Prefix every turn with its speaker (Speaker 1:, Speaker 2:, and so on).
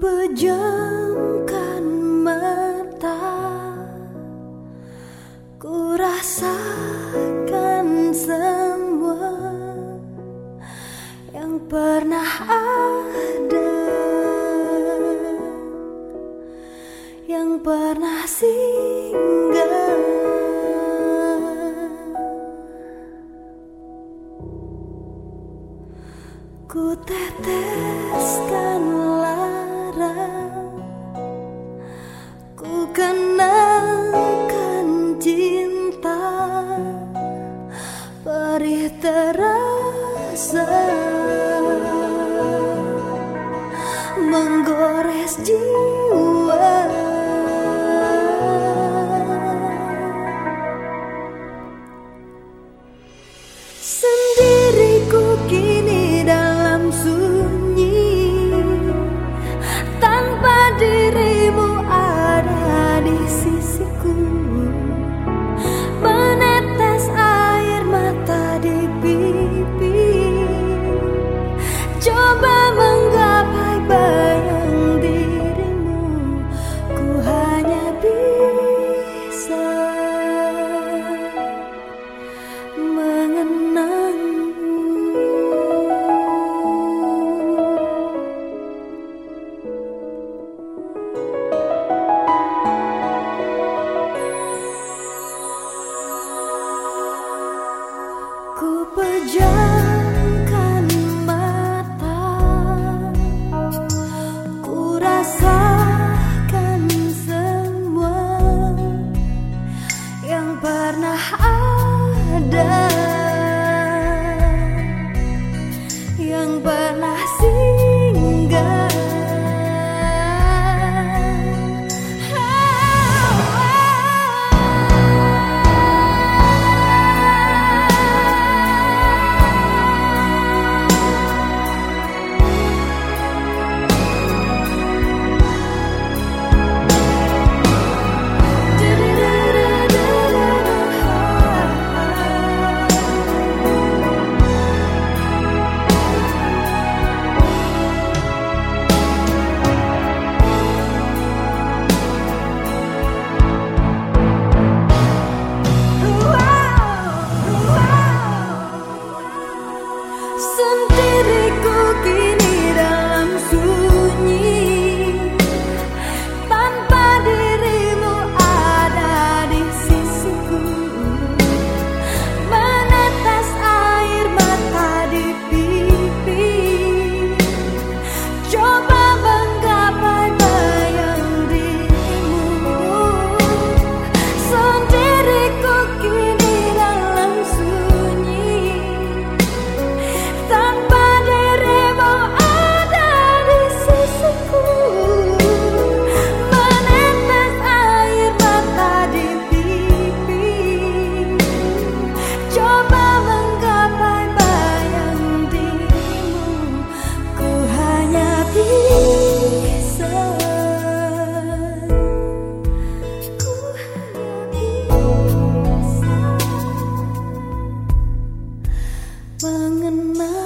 Speaker 1: pejamkan mata Ku rasakan semua Yang pernah ada Yang pernah singgah. Ku teteskan Ku kenalkan cinta Perih terasa. Menggores jiwa in my